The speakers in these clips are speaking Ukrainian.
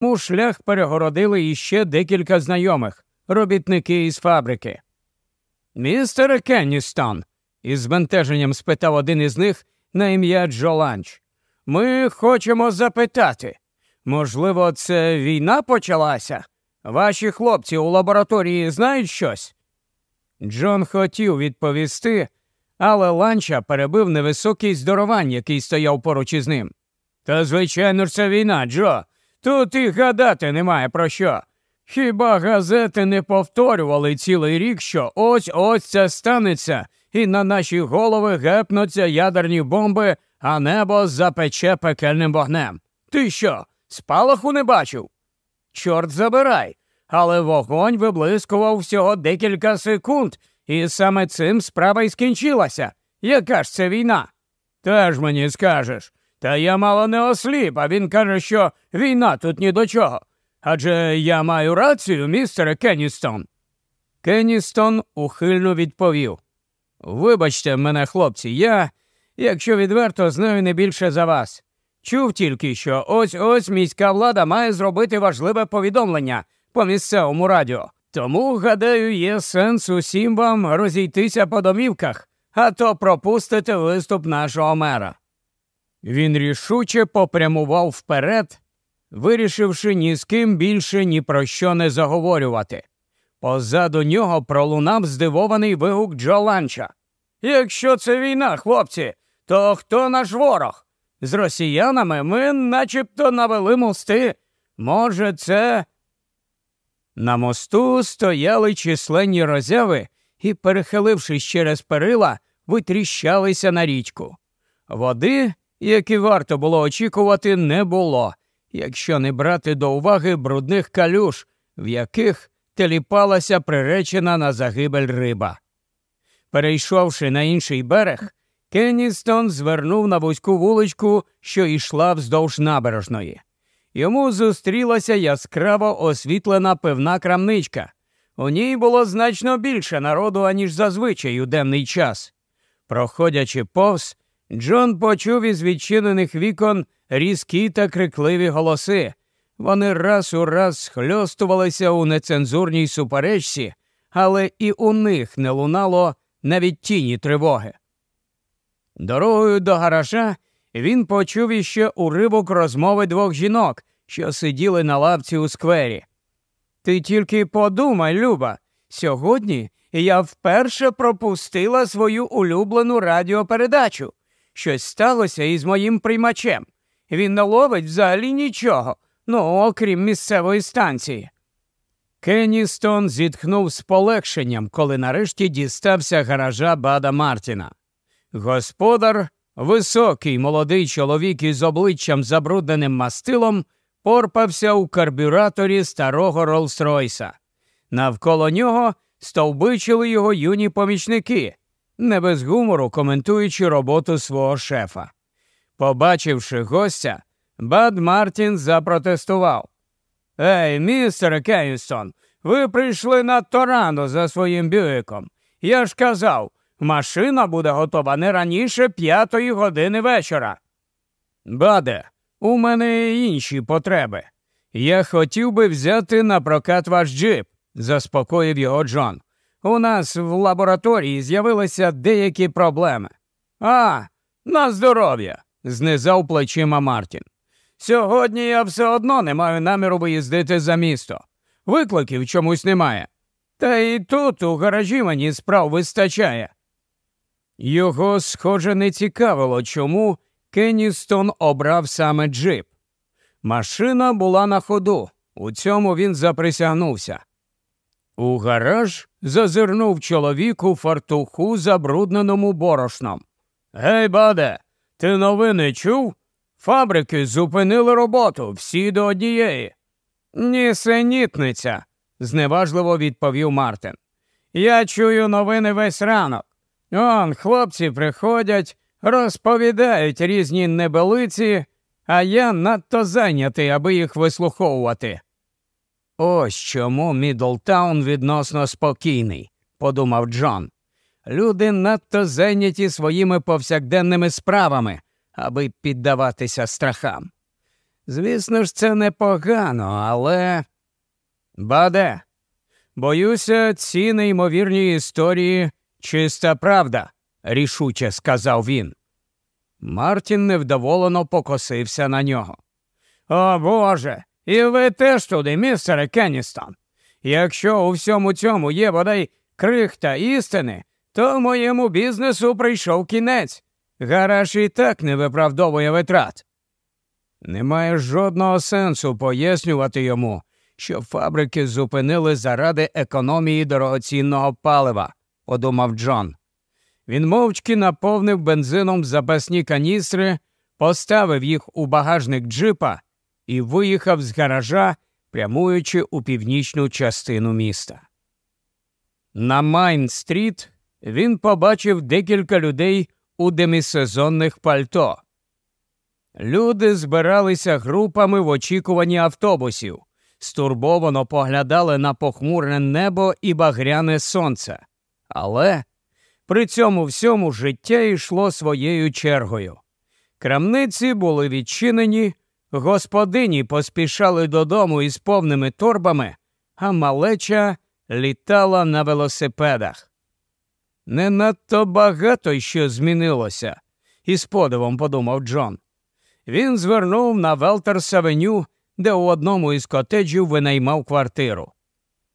Му шлях перегородили іще декілька знайомих, робітники із фабрики. Містер Кенністон, із збентеженням спитав один із них на ім'я Джо Ланч. Ми хочемо запитати. Можливо, це війна почалася? Ваші хлопці у лабораторії знають щось? Джон хотів відповісти, але ланча перебив невисокий здоровань, який стояв поруч із ним. Та, звичайно ж, це війна, Джо. Тут і гадати немає про що. Хіба газети не повторювали цілий рік, що ось ось це станеться, і на наші голови гепнуться ядерні бомби, а небо запече пекельним вогнем. Ти що, спалаху не бачив? Чорт забирай. Але вогонь виблискував всього декілька секунд, і саме цим справа й скінчилася. Яка ж це війна? Теж мені скажеш. Та я мало не осліп, а він каже, що війна тут ні до чого. Адже я маю рацію, містере Кенністон. Кенністон ухильно відповів. Вибачте мене, хлопці, я, якщо відверто, знаю не більше за вас. Чув тільки, що ось ось міська влада має зробити важливе повідомлення по місцевому радіо. Тому, гадаю, є сенс усім вам розійтися по домівках, а то пропустите виступ нашого мера. Він рішуче попрямував вперед, вирішивши ні з ким більше ні про що не заговорювати. Позаду нього пролунав здивований вигук Джо Ланча. Якщо це війна, хлопці, то хто наш ворог? З росіянами ми начебто навели мости. Може, це. На мосту стояли численні розяви і, перехилившись через перила, витріщалися на річку. Води, як і варто було очікувати, не було, якщо не брати до уваги брудних калюш, в яких теліпалася приречена на загибель риба. Перейшовши на інший берег, Кенністон звернув на вузьку вуличку, що йшла вздовж набережної. Йому зустрілася яскраво освітлена пивна крамничка. У ній було значно більше народу, аніж зазвичай у денний час. Проходячи повз, Джон почув із відчинених вікон різкі та крикливі голоси. Вони раз у раз схльостувалися у нецензурній суперечці, але і у них не лунало навіть тіні тривоги. Дорогою до гаража він почув іще уривок розмови двох жінок, що сиділи на лавці у сквері. Ти тільки подумай, Люба, сьогодні я вперше пропустила свою улюблену радіопередачу. Щось сталося із моїм приймачем. Він не ловить взагалі нічого, ну окрім місцевої станції. Кенністон зітхнув з полегшенням, коли нарешті дістався гаража Бада Мартіна. Господар, високий молодий чоловік із обличчям забрудненим мастилом, порпався у карбюраторі старого Роллс-Ройса. Навколо нього стовбичили його юні помічники, не без гумору коментуючи роботу свого шефа. Побачивши гостя, Бад Мартін запротестував. Ей, містер Кеннісон, ви прийшли надто рано за своїм бюїком. Я ж казав, машина буде готова не раніше п'ятої години вечора. Баде, у мене інші потреби. Я хотів би взяти на прокат ваш джип, заспокоїв його Джон. У нас в лабораторії з'явилися деякі проблеми. А, на здоров'я, знизав плечима Мартін. Сьогодні я все одно не маю наміру виїздити за місто. Викликів чомусь немає. Та і тут у гаражі мені справ вистачає. Його, схоже, не цікавило, чому Кенністон обрав саме джип. Машина була на ходу, у цьому він заприсягнувся. У гараж зазирнув чоловік у фартуху, забрудненому борошном. Гей, баде, ти новини чув? Фабрики зупинили роботу всі до однієї. Нісенітниця, зневажливо відповів Мартин. Я чую новини весь ранок. Он хлопці приходять, розповідають різні небелиці, а я надто зайнятий, аби їх вислуховувати. Ось чому Мідлтаун відносно спокійний, подумав Джон. Люди надто зайняті своїми повсякденними справами, аби піддаватися страхам. Звісно ж, це непогано, але. Баде, боюся, ці неймовірні історії чиста правда, рішуче сказав він. Мартін невдоволено покосився на нього. О Боже, і ви теж туди, містере Кенністон. Якщо у всьому цьому є бодай крихта істини, то моєму бізнесу прийшов кінець. Гараж і так не виправдовує витрат. Немає жодного сенсу пояснювати йому, що фабрики зупинили заради економії дорогоцінного палива, подумав Джон. Він мовчки наповнив бензином запасні каністри, поставив їх у багажник джипа і виїхав з гаража, прямуючи у північну частину міста. На Майн-стріт він побачив декілька людей у демісезонних пальто. Люди збиралися групами в очікуванні автобусів, стурбовано поглядали на похмурне небо і багряне сонце. Але при цьому всьому життя йшло своєю чергою. Крамниці були відчинені, господині поспішали додому із повними торбами, а малеча літала на велосипедах. Не надто багато що змінилося, із подивом подумав Джон. Він звернув на Велтерс Авеню, де у одному із котеджів винаймав квартиру.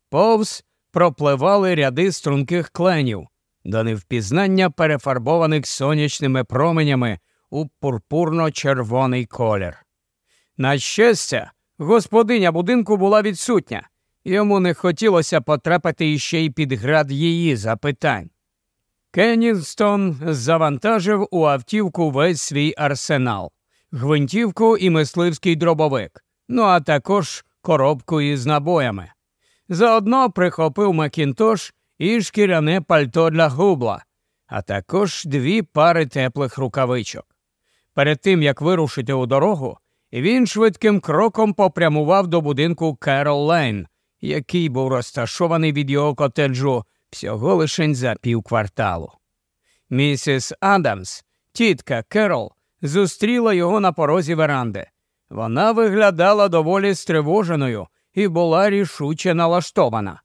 Повз пропливали ряди струнких кленів, до невпізнання перефарбованих сонячними променями у пурпурно-червоний колір. На щастя, господиня будинку була відсутня, йому не хотілося потрапити іще й під град її запитань. Кенністон завантажив у автівку весь свій арсенал, гвинтівку і мисливський дробовик, ну а також коробку із набоями. Заодно прихопив Макінтош і шкіряне пальто для губла, а також дві пари теплих рукавичок. Перед тим як вирушити у дорогу, він швидким кроком попрямував до будинку Керол Лейн, який був розташований від його котеджу всього лишень за півкварталу. Місіс Адамс, тітка Керол, зустріла його на порозі веранди. Вона виглядала доволі стривоженою і була рішуче налаштована.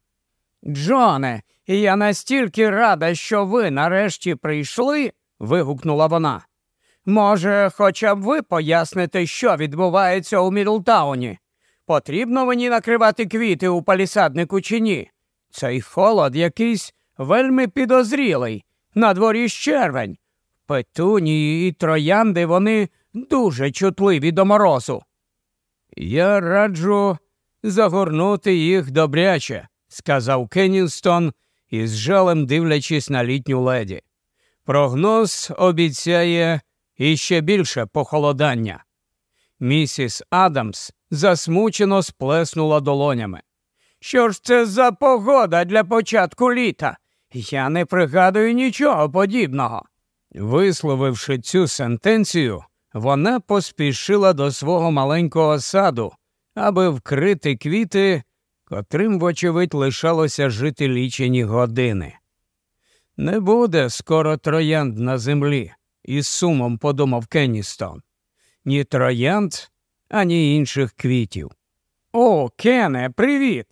Джоне, я настільки рада, що ви нарешті прийшли. вигукнула вона. Може, хоча б ви поясните, що відбувається у Мідлтауні? Потрібно мені накривати квіти у палісаднику чи ні? Цей холод якийсь вельми підозрілий. На дворі червень. Петунії і троянди вони дуже чутливі до морозу. Я раджу загорнути їх добряче, сказав Кеннінстон, із жалем дивлячись на літню леді. Прогноз обіцяє іще більше похолодання. Місіс Адамс засмучено сплеснула долонями. Що ж це за погода для початку літа? Я не пригадую нічого подібного. Висловивши цю сентенцію, вона поспішила до свого маленького саду, аби вкрити квіти, котрим, вочевидь, лишалося жити лічені години. Не буде скоро троянд на землі, із сумом подумав Кенністон. Ні троянд, ані інших квітів. О, Кене, привіт!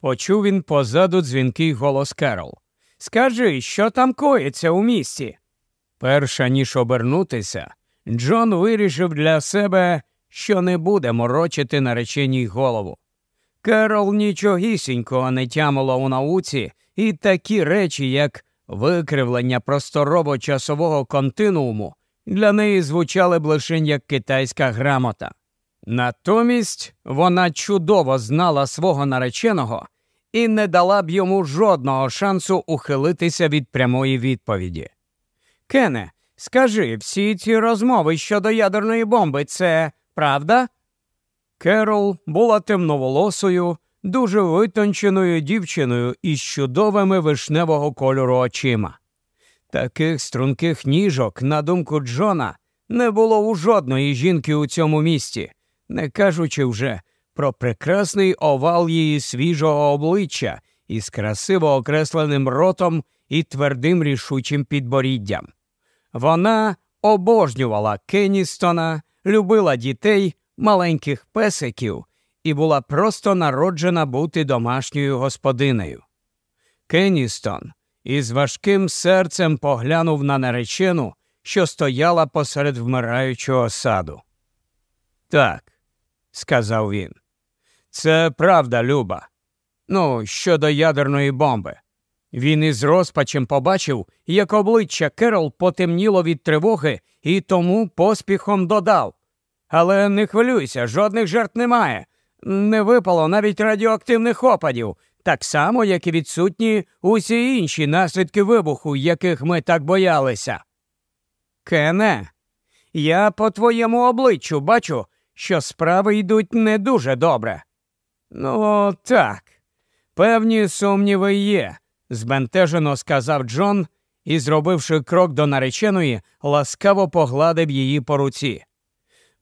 почув він позаду дзвінкий голос Керол. Скажи, що там коїться у місті? Перша ніж обернутися, Джон вирішив для себе, що не буде морочити нареченій голову. Керол нічогісінького не тямила у науці і такі речі, як викривлення просторово часового континууму, для неї звучали б лише як китайська грамота. Натомість вона чудово знала свого нареченого і не дала б йому жодного шансу ухилитися від прямої відповіді. Кене, скажи, всі ці розмови щодо ядерної бомби це правда? Керол була темноволосою, дуже витонченою дівчиною із чудовими вишневого кольору очима. Таких струнких ніжок, на думку Джона, не було у жодної жінки у цьому місті, не кажучи вже про прекрасний овал її свіжого обличчя із красиво окресленим ротом і твердим рішучим підборіддям. Вона обожнювала Кенністона, любила дітей, маленьких песиків і була просто народжена бути домашньою господинею. Кенністон із важким серцем поглянув на наречену, що стояла посеред вмираючого саду. Так, сказав він, це правда, Люба. Ну, щодо ядерної бомби. Він із розпачем побачив, як обличчя Керол потемніло від тривоги і тому поспіхом додав. Але не хвилюйся, жодних жертв немає. Не випало навіть радіоактивних опадів, так само, як і відсутні усі інші наслідки вибуху, яких ми так боялися. Кене, я по твоєму обличчю бачу, що справи йдуть не дуже добре. Ну, так, певні сумніви є, збентежено сказав Джон і, зробивши крок до нареченої, ласкаво погладив її по руці.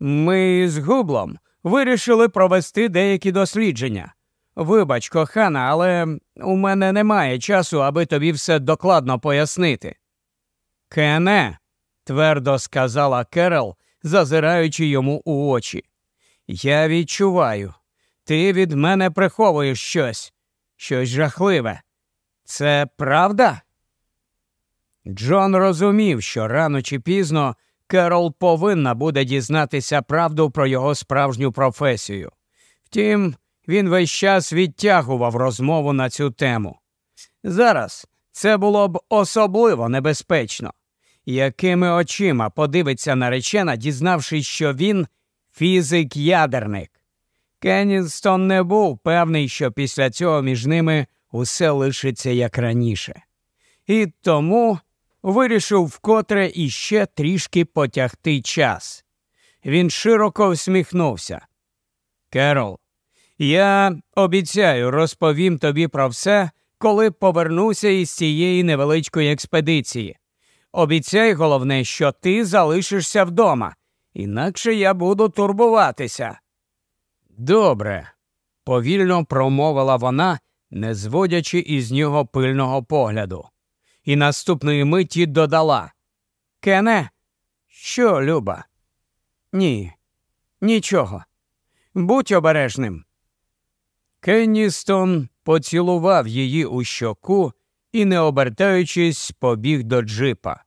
Ми з гублом вирішили провести деякі дослідження. Вибач, кохана, але у мене немає часу, аби тобі все докладно пояснити. Кене, твердо сказала Керол, зазираючи йому у очі. Я відчуваю, ти від мене приховуєш щось, щось жахливе. Це правда? Джон розумів, що рано чи пізно Керол повинна буде дізнатися правду про його справжню професію. Втім, він весь час відтягував розмову на цю тему. Зараз це було б особливо небезпечно. Якими очима подивиться наречена, дізнавшись, що він фізик-ядерник. Кенністон не був певний, що після цього між ними усе лишиться як раніше. І тому вирішив вкотре іще трішки потягти час. Він широко всміхнувся. Керол, я обіцяю, розповім тобі про все, коли повернуся із цієї невеличкої експедиції. Обіцяй, головне, що ти залишишся вдома, інакше я буду турбуватися. Добре, повільно промовила вона, не зводячи із нього пильного погляду. І наступної миті додала Кене, що, Люба? Ні, нічого. Будь обережним. Кенністон поцілував її у щоку і, не обертаючись, побіг до джипа.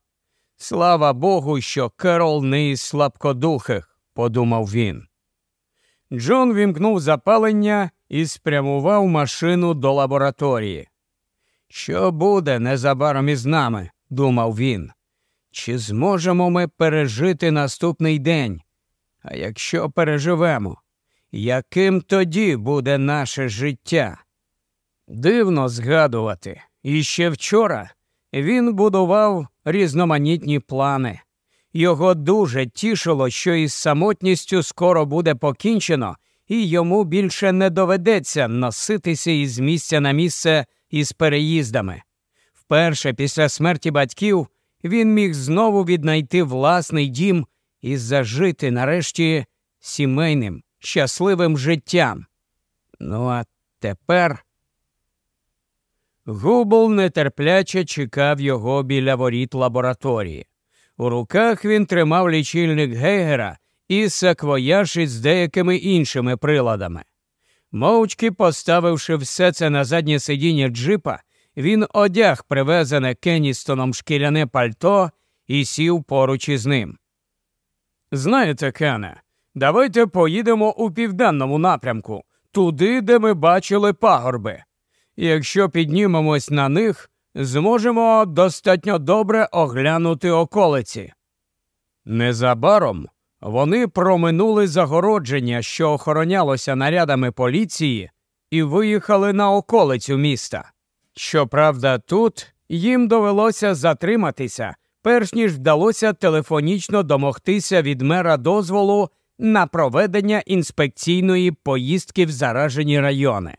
Слава Богу, що Керол не із слабкодухих, подумав він. Джон вімкнув запалення і спрямував машину до лабораторії. Що буде незабаром із нами, думав він. Чи зможемо ми пережити наступний день? А якщо переживемо, яким тоді буде наше життя? Дивно згадувати. І ще вчора він будував різноманітні плани. Його дуже тішило, що із самотністю скоро буде покінчено, і йому більше не доведеться носитися із місця на місце із переїздами. Вперше після смерті батьків він міг знову віднайти власний дім і зажити нарешті сімейним, щасливим життям. Ну а тепер. Хаббл нетерпляче чекав його біля воріт лабораторії. У руках він тримав лічильник Гейгера і саквояж із деякими іншими приладами. Мовчки поставивши все це на заднє сидіння джипа, він одяг привезене Кенністоном шкіряне пальто і сів поруч із ним. Знаєте, Кене, давайте поїдемо у південному напрямку, туди, де ми бачили пагорби. Якщо піднімемось на них, зможемо достатньо добре оглянути околиці. Незабаром вони проминули загородження, що охоронялося нарядами поліції, і виїхали на околицю міста. Щоправда, тут їм довелося затриматися, перш ніж вдалося телефонічно домогтися від мера дозволу на проведення інспекційної поїздки в заражені райони.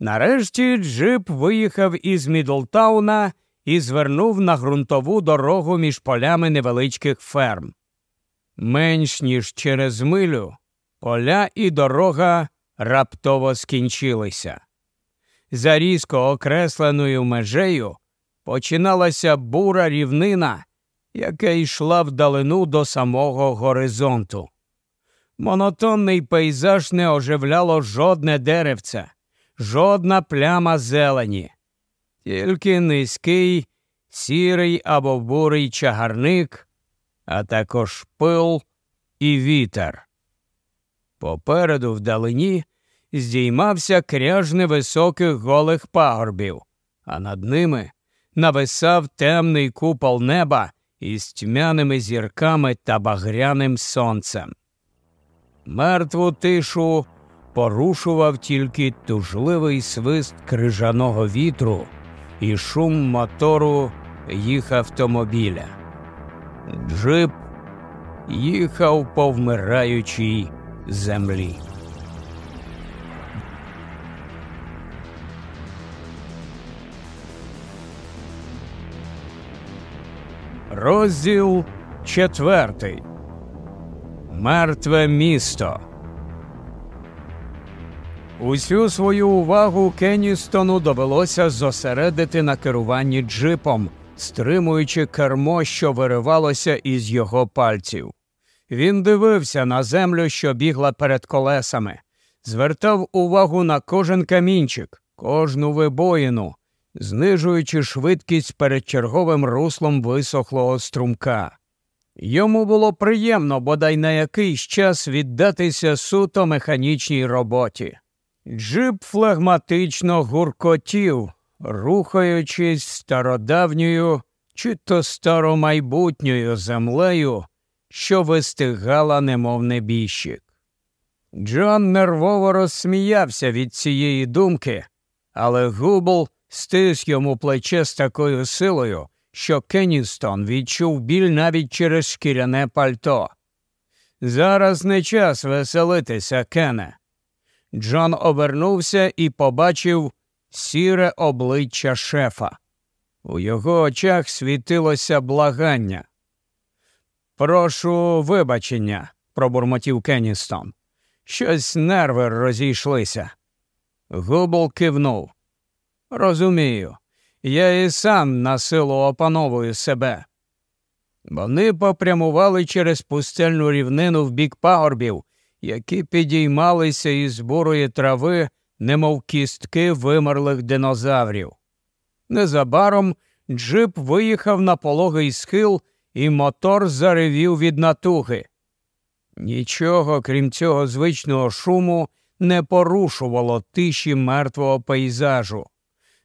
Нарешті джип виїхав із Мідлтауна і звернув на ґрунтову дорогу між полями невеличких ферм. Менш ніж через милю поля і дорога раптово скінчилися. За різко окресленою межею починалася бура рівнина, яка йшла вдалину до самого горизонту. Монотонний пейзаж не оживляло жодне деревце, жодна пляма зелені, тільки низький, сірий або бурий чагарник, а також пил і вітер. Попереду вдалині здіймався кряж невисоких голих пагорбів, а над ними нависав темний купол неба із тьмяними зірками та багряним сонцем. Мертву тишу порушував тільки тужливий свист крижаного вітру і шум мотору їх автомобіля. Джип їхав по вмираючій землі. Розділ четвертий. Мертве місто. Усю свою увагу Кенністону довелося зосередити на керуванні джипом, стримуючи кермо, що виривалося із його пальців. Він дивився на землю, що бігла перед колесами, звертав увагу на кожен камінчик, кожну вибоїну, знижуючи швидкість перед черговим руслом висохлого струмка. Йому було приємно бодай на якийсь час віддатися суто механічній роботі. Джип флегматично гуркотів, рухаючись стародавньою чи то старомайбутньою землею, що вистигала, немов небіжчик. Джон нервово розсміявся від цієї думки, але Губл стис йому плече з такою силою, що Кенністон відчув біль навіть через шкіряне пальто. Зараз не час веселитися, Кене. Джон обернувся і побачив сіре обличчя шефа. У його очах світилося благання. Прошу вибачення, пробурмотів Кенністон. Щось нерви розійшлися. Губл кивнув. Розумію, я і сам на силу опановую себе. Вони попрямували через пустельну рівнину в бік пагорбів, які підіймалися із бурої трави, немов кістки вимерлих динозаврів. Незабаром джип виїхав на пологий схил, і мотор заревів від натуги. Нічого, крім цього звичного шуму, не порушувало тиші мертвого пейзажу.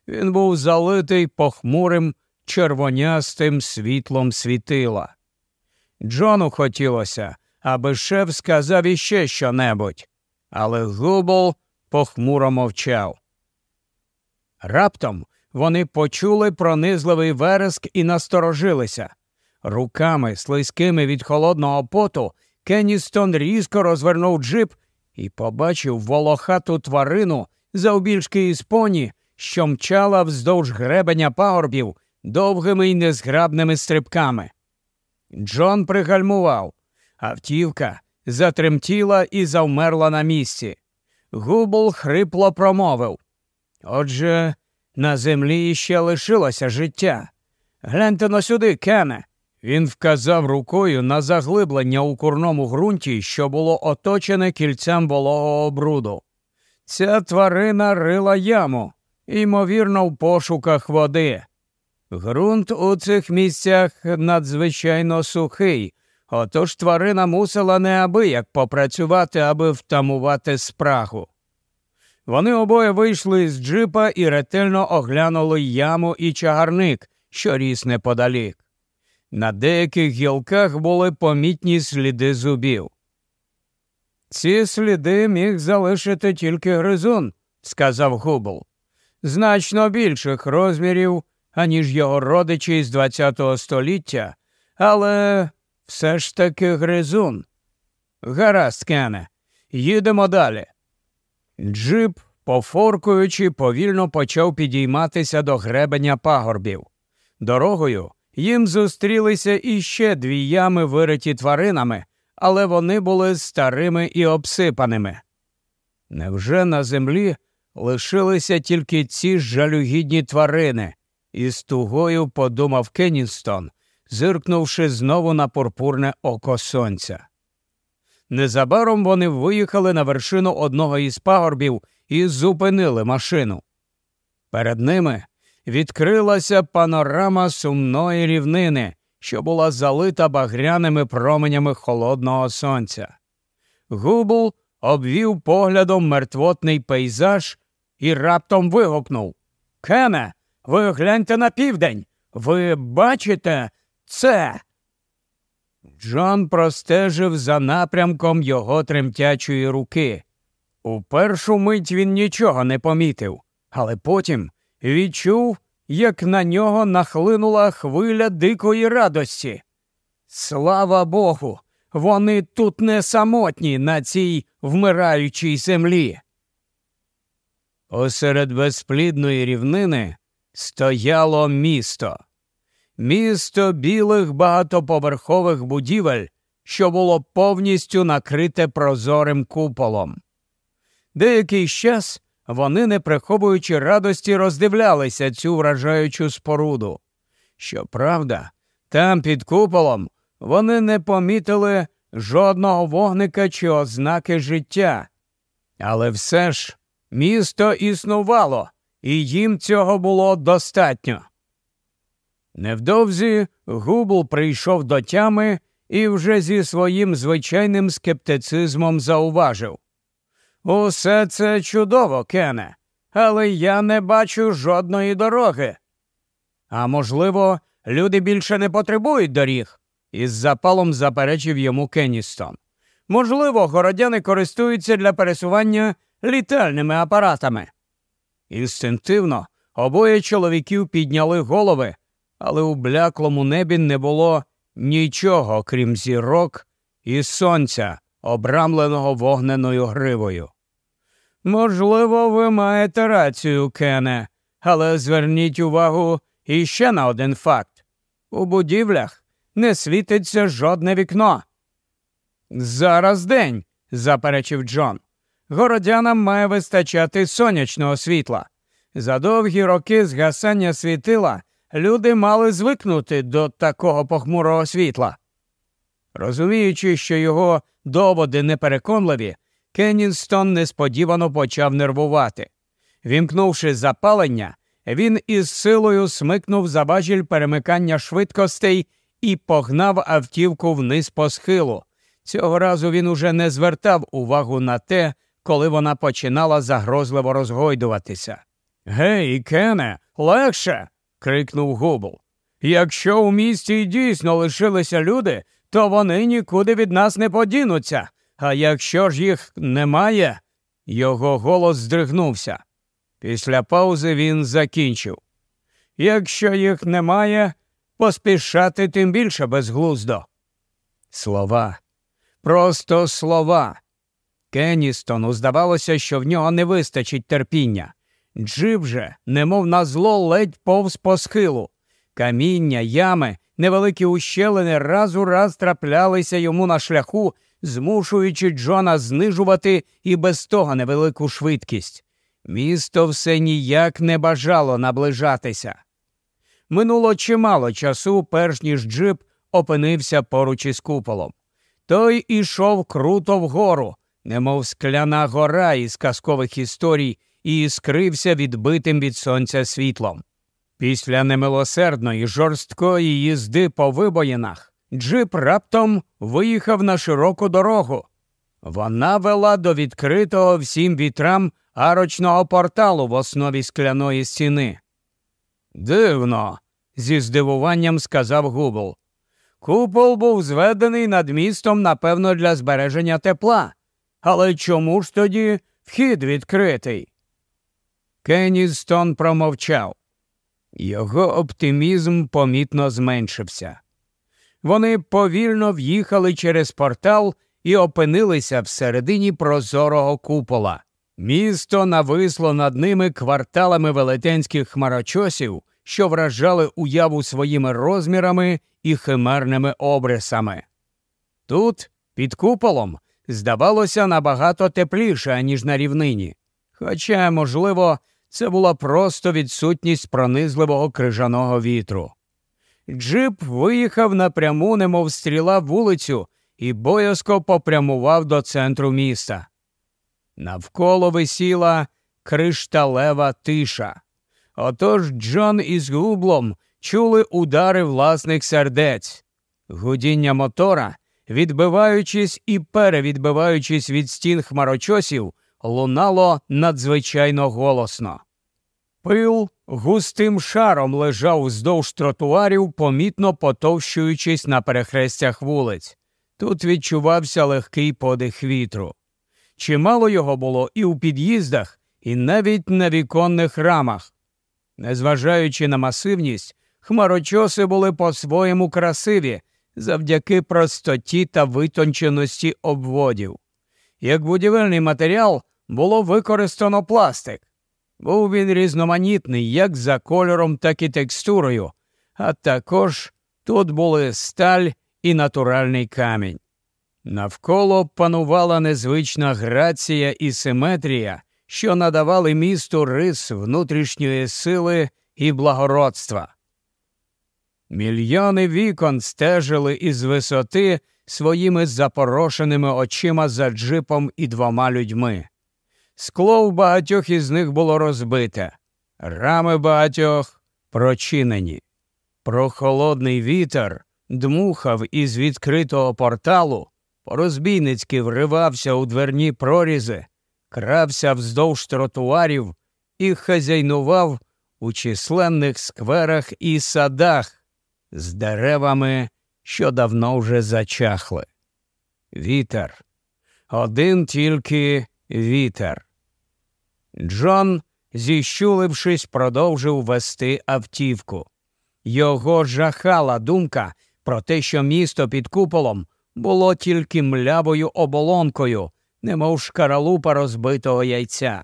Він був залитий похмурим червонястим світлом світила. Джону хотілося, аби шеф сказав іще щонебудь, але Губл похмуро мовчав. Раптом вони почули пронизливий вереск і насторожилися. Руками, слизькими від холодного поту, Кенністон різко розвернув джип і побачив волохату тварину завбільшки із поні, що мчала вздовж гребеня пагорбів довгими й незграбними стрибками. Джон пригальмував. Автівка затремтіла і завмерла на місці. Губл хрипло промовив. Отже, на землі ще лишилося життя. Гляньте на сюди, Кене. Він вказав рукою на заглиблення у курному ґрунті, що було оточене кільцем вологого бруду. Ця тварина рила яму, ймовірно, в пошуках води. Грунт у цих місцях надзвичайно сухий, отож тварина мусила неабияк попрацювати, аби втамувати спрагу. Вони обоє вийшли з джипа і ретельно оглянули яму і чагарник, що ріс неподалік. На деяких гілках були помітні сліди зубів. Ці сліди міг залишити тільки гризун, сказав Губл. Значно більших розмірів, аніж його родичі з ХХ століття, але все ж таки гризун. Гаразд, Кене, їдемо далі. Джип, пофоркуючи, повільно почав підійматися до гребеня пагорбів. Дорогою їм зустрілися іще дві ями, вириті тваринами, але вони були старими і обсипаними. Невже на землі лишилися тільки ці жалюгідні тварини? із тугою подумав Кенністон, зиркнувши знову на пурпурне око сонця. Незабаром вони виїхали на вершину одного із пагорбів і зупинили машину. Перед ними відкрилася панорама сумної рівнини, що була залита багряними променями холодного сонця. Губл обвів поглядом мертвотний пейзаж і раптом вигукнув Кене, ви гляньте на південь. Ви бачите це? Джон простежив за напрямком його тремтячої руки. У першу мить він нічого не помітив, але потім відчув, як на нього нахлинула хвиля дикої радості. Слава Богу, вони тут не самотні на цій вмираючій землі. Осеред безплідної рівнини стояло місто місто білих багатоповерхових будівель, що було повністю накрите прозорим куполом. Деякий час вони, не приховуючи радості, роздивлялися цю вражаючу споруду. Щоправда, там під куполом вони не помітили жодного вогника чи ознаки життя. Але все ж місто існувало, і їм цього було достатньо. Невдовзі Губл прийшов до тями і вже зі своїм звичайним скептицизмом зауважив. Усе це чудово, Кене, але я не бачу жодної дороги. А можливо, люди більше не потребують доріг, із запалом заперечив йому Кенністон. Можливо, городяни користуються для пересування літальними апаратами. Інстинктивно обоє чоловіків підняли голови але у бляклому небі не було нічого, крім зірок і сонця, обрамленого вогненою гривою. Можливо, ви маєте рацію, Кене, але зверніть увагу іще на один факт у будівлях не світиться жодне вікно. Зараз день, заперечив Джон. Городянам має вистачати сонячного світла. За довгі роки згасання світила люди мали звикнути до такого похмурого світла. Розуміючи, що його доводи непереконливі, Кеннінстон несподівано почав нервувати. Вімкнувши запалення, він із силою смикнув за важіль перемикання швидкостей і погнав автівку вниз по схилу. Цього разу він уже не звертав увагу на те, коли вона починала загрозливо розгойдуватися. Гей, Кене, легше крикнув Губл. Якщо у місті дійсно лишилися люди, то вони нікуди від нас не подінуться. А якщо ж їх немає, його голос здригнувся. Після паузи він закінчив. Якщо їх немає, поспішати тим більше безглуздо. Слова, просто слова. Кенністону здавалося, що в нього не вистачить терпіння. Джип же, немов на зло, ледь повз по схилу. Каміння, ями, невеликі ущелини раз у раз траплялися йому на шляху, змушуючи Джона знижувати і без того невелику швидкість. Місто все ніяк не бажало наближатися. Минуло чимало часу, перш ніж джип опинився поруч із куполом. Той ішов круто вгору, немов скляна гора із казкових історій, і скрився відбитим від сонця світлом. Після немилосердної жорсткої їзди по вибоїнах джип раптом виїхав на широку дорогу. Вона вела до відкритого всім вітрам арочного порталу в основі скляної стіни. Дивно, зі здивуванням сказав Губл. Купол був зведений над містом, напевно, для збереження тепла. Але чому ж тоді вхід відкритий? Кенністон промовчав. Його оптимізм помітно зменшився. Вони повільно в'їхали через портал і опинилися всередині прозорого купола. Місто нависло над ними кварталами велетенських хмарочосів, що вражали уяву своїми розмірами і химерними обрисами. Тут, під куполом, здавалося набагато тепліше, ніж на рівнині, хоча, можливо, це була просто відсутність пронизливого крижаного вітру. Джип виїхав напряму, немов стріла вулицю, і боязко попрямував до центру міста. Навколо висіла кришталева тиша. Отож Джон із гублом чули удари власних сердець, гудіння мотора, відбиваючись і перевідбиваючись від стін хмарочосів, лунало надзвичайно голосно. Пил густим шаром лежав вздовж тротуарів, помітно потовщуючись на перехрестях вулиць. Тут відчувався легкий подих вітру. Чимало його було і у під'їздах, і навіть на віконних рамах. Незважаючи на масивність, хмарочоси були по-своєму красиві завдяки простоті та витонченості обводів. Як будівельний матеріал було використано пластик. Був він різноманітний як за кольором, так і текстурою, а також тут були сталь і натуральний камінь. Навколо панувала незвична грація і симетрія, що надавали місту рис внутрішньої сили і благородства. Мільйони вікон стежили із висоти своїми запорошеними очима за джипом і двома людьми. Скло в багатьох із них було розбите, рами багатьох прочинені. Прохолодний вітер дмухав із відкритого порталу, порозбійницьки вривався у дверні прорізи, крався вздовж тротуарів і хазяйнував у численних скверах і садах з деревами, що давно вже зачахли. Вітер, один тільки вітер. Джон, зіщулившись, продовжив вести автівку. Його жахала думка про те, що місто під куполом було тільки млявою оболонкою, немов шкаралупа розбитого яйця.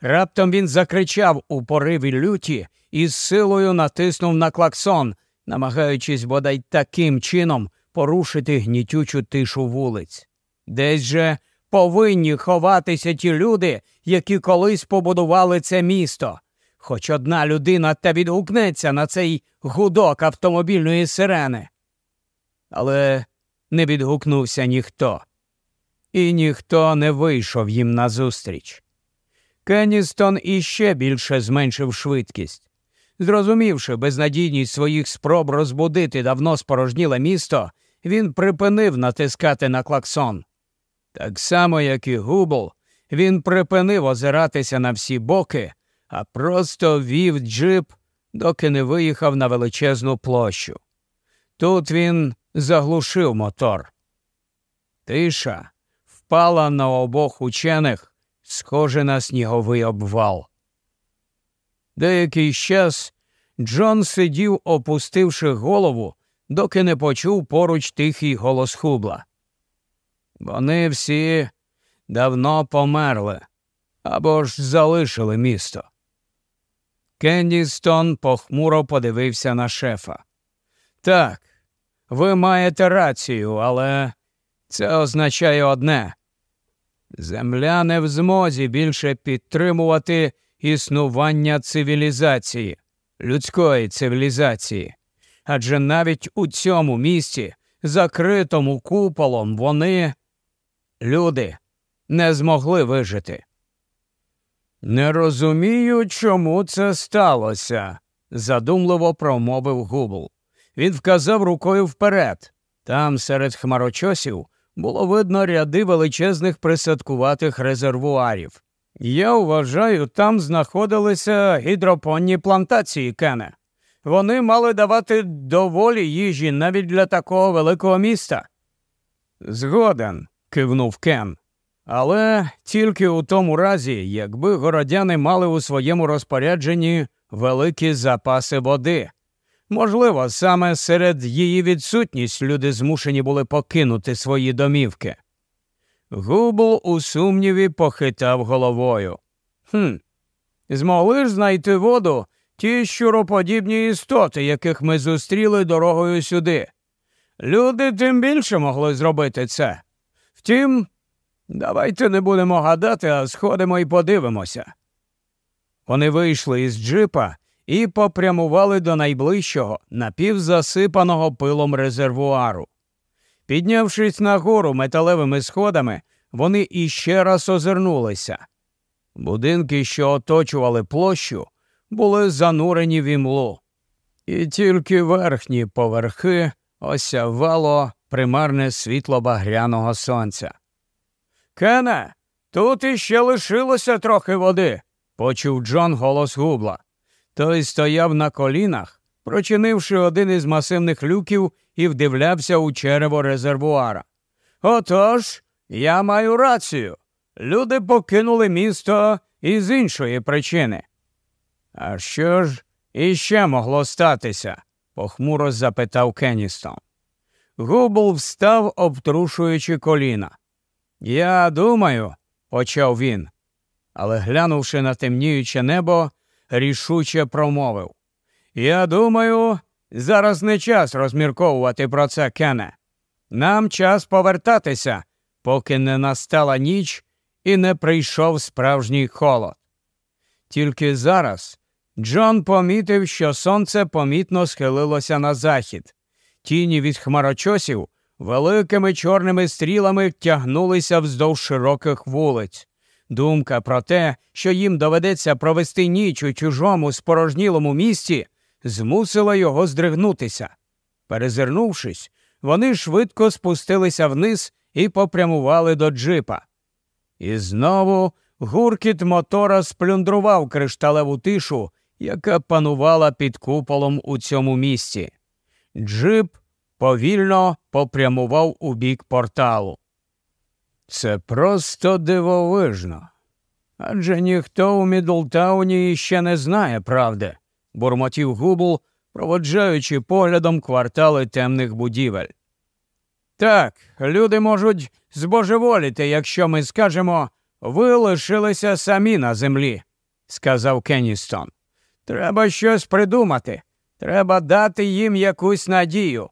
Раптом він закричав у пориві люті і з силою натиснув на клаксон, намагаючись бодай таким чином порушити гнітючу тишу вулиць. Десь же повинні ховатися ті люди, які колись побудували це місто. Хоч одна людина та відгукнеться на цей гудок автомобільної сирени. Але не відгукнувся ніхто, і ніхто не вийшов їм назустріч. Кенністон іще більше зменшив швидкість. Зрозумівши безнадійність своїх спроб розбудити давно спорожніле місто, він припинив натискати на клаксон. Так само, як і Губл, він припинив озиратися на всі боки, а просто вів джип, доки не виїхав на величезну площу. Тут він заглушив мотор. Тиша впала на обох учених, схоже на сніговий обвал. Деякий час Джон сидів, опустивши голову, доки не почув поруч тихий голос хубла. Вони всі давно померли або ж залишили місто. Кендістон похмуро подивився на шефа. Так, ви маєте рацію, але це означає одне земля не в змозі більше підтримувати існування цивілізації, людської цивілізації. Адже навіть у цьому місці, закритому куполом, вони, люди, не змогли вижити. Не розумію, чому це сталося, задумливо промовив Губл. Він вказав рукою вперед. Там, серед хмарочосів, було видно ряди величезних присадкуватих резервуарів. Я вважаю, там знаходилися гідропонні плантації Кене. Вони мали давати доволі їжі навіть для такого великого міста. Згоден, кивнув Кен. Але тільки у тому разі, якби городяни мали у своєму розпорядженні великі запаси води. Можливо, саме серед її відсутність люди змушені були покинути свої домівки. Губл у сумніві похитав головою. «Хм, Змогли ж знайти воду ті щуроподібні істоти, яких ми зустріли дорогою сюди. Люди тим більше могли зробити це. Втім, давайте не будемо гадати, а сходимо і подивимося. Вони вийшли із джипа і попрямували до найближчого напівзасипаного пилом резервуару. Піднявшись нагору металевими сходами, вони іще раз озирнулися. Будинки, що оточували площу, були занурені в імлу, і тільки верхні поверхи осявало примарне світло багряного сонця. Кене, тут іще лишилося трохи води, почув Джон голос губла. Той стояв на колінах, прочинивши один із масивних люків і вдивлявся у черево резервуара. Отож, я маю рацію. Люди покинули місто із іншої причини. А що ж іще могло статися? похмуро запитав Кенністон. Губл встав, обтрушуючи коліна. Я думаю, почав він, але глянувши на темніюче небо, рішуче промовив. Я думаю, зараз не час розмірковувати про це, Кене. Нам час повертатися, поки не настала ніч і не прийшов справжній холод. Тільки зараз Джон помітив, що сонце помітно схилилося на захід. Тіні від хмарочосів великими чорними стрілами тягнулися вздовж широких вулиць. Думка про те, що їм доведеться провести ніч у чужому спорожнілому місті, змусила його здригнутися. Перезирнувшись, вони швидко спустилися вниз і попрямували до джипа. І знову гуркіт мотора сплюндрував кришталеву тишу, яка панувала під куполом у цьому місці. Джип повільно попрямував у бік порталу. Це просто дивовижно. Адже ніхто у Мідлтауні ще не знає правди, бурмотів Губл, проводжаючи поглядом квартали темних будівель. Так, люди можуть збожеволіти, якщо ми скажемо ви лишилися самі на землі, сказав Кенністон. Треба щось придумати. Треба дати їм якусь надію.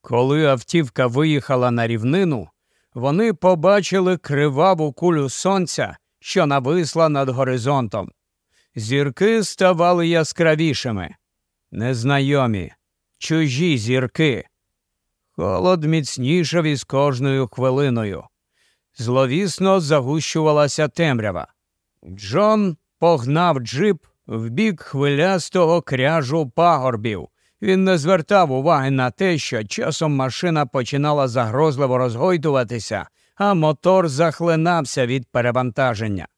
Коли автівка виїхала на рівнину, вони побачили криваву кулю сонця, що нависла над горизонтом. Зірки ставали яскравішими, незнайомі, чужі зірки. Холод міцнішав із кожною хвилиною. Зловісно загущувалася темрява. Джон погнав джип в бік хвилястого кряжу пагорбів. Він не звертав уваги на те, що часом машина починала загрозливо розгойтуватися, а мотор захлинався від перевантаження.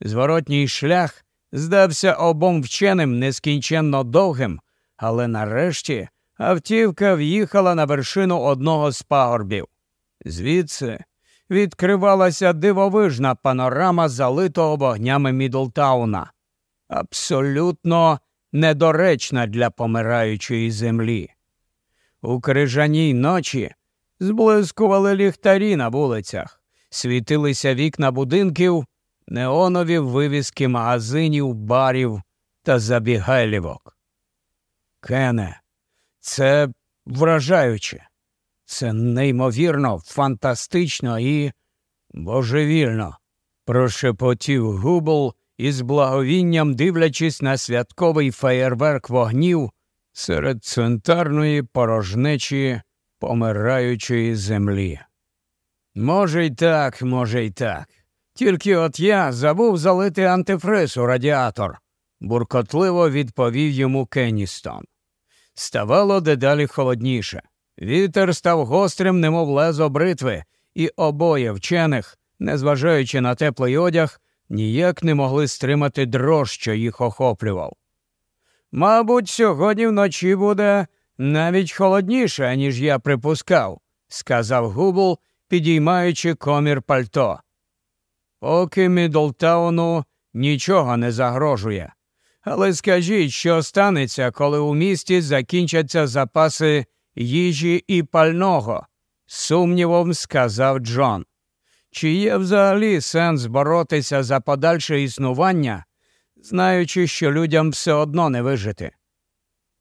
Зворотній шлях здався обом вченим нескінченно довгим, але нарешті автівка в'їхала на вершину одного з пагорбів. Звідси відкривалася дивовижна панорама залитого вогнями Мідлтауна. Абсолютно недоречна для помираючої землі. У крижаній ночі зблискували ліхтарі на вулицях, світилися вікна будинків, неонові вивіски магазинів, барів та забігайлівок. Кене, це вражаюче, це неймовірно, фантастично і божевільно, прошепотів Губл із благовінням дивлячись на святковий феєрверк вогнів серед цвинтарної порожнечі помираючої землі. Може, й так, може, й так. Тільки от я забув залити антифриз у радіатор, буркотливо відповів йому Кенністон. Ставало дедалі холодніше. Вітер став гострим, немов лезо бритви, і обоє вчених, незважаючи на теплий одяг, ніяк не могли стримати дрож, що їх охоплював. Мабуть, сьогодні вночі буде навіть холодніше, ніж я припускав, сказав Губл, підіймаючи комір пальто. Поки Мідлтауну нічого не загрожує. Але скажіть, що станеться, коли у місті закінчаться запаси їжі і пального? сумнівом сказав Джон. Чи є взагалі сенс боротися за подальше існування, знаючи, що людям все одно не вижити?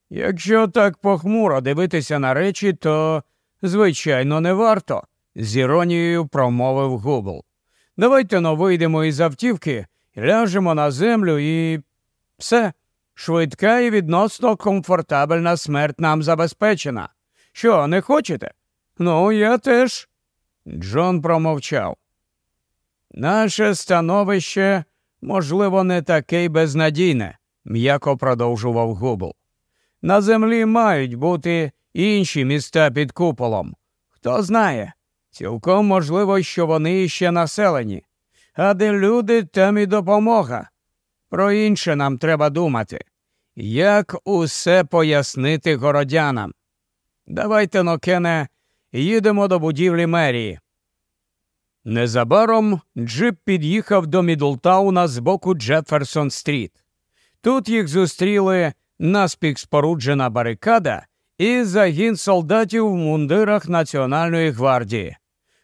Якщо так похмуро дивитися на речі, то, звичайно, не варто, з іронією промовив Губл. Давайте но вийдемо із автівки, ляжемо на землю і все, швидка і відносно комфортабельна смерть нам забезпечена. Що, не хочете? Ну, я теж. Джон промовчав. Наше становище, можливо, не таке й безнадійне, м'яко продовжував Губл. На землі мають бути інші міста під куполом. Хто знає, цілком можливо, що вони ще населені, а де люди, там і допомога. Про інше нам треба думати. Як усе пояснити городянам? Давайте, Нокене, їдемо до будівлі мерії. Незабаром джип під'їхав до Мідлтауна з боку Джеферсон Стріт. Тут їх зустріли наспіх споруджена барикада і загін солдатів в мундирах Національної гвардії.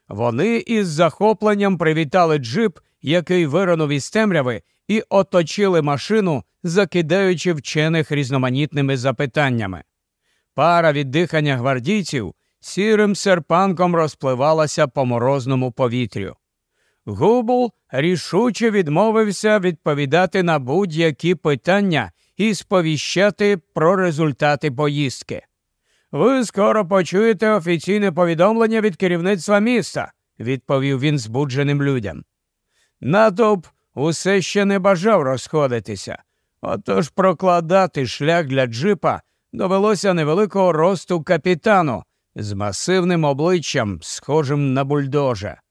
Вони із захопленням привітали джип, який виронув із темряви, і оточили машину, закидаючи вчених різноманітними запитаннями. Пара від дихання гвардійців сірим серпанком розпливалася по морозному повітрю. Губл рішуче відмовився відповідати на будь-які питання і сповіщати про результати поїздки. Ви скоро почуєте офіційне повідомлення від керівництва міста, відповів він збудженим людям. Натовп усе ще не бажав розходитися, отож прокладати шлях для джипа довелося невеликого росту капітану з масивним обличчям, схожим на бульдожа.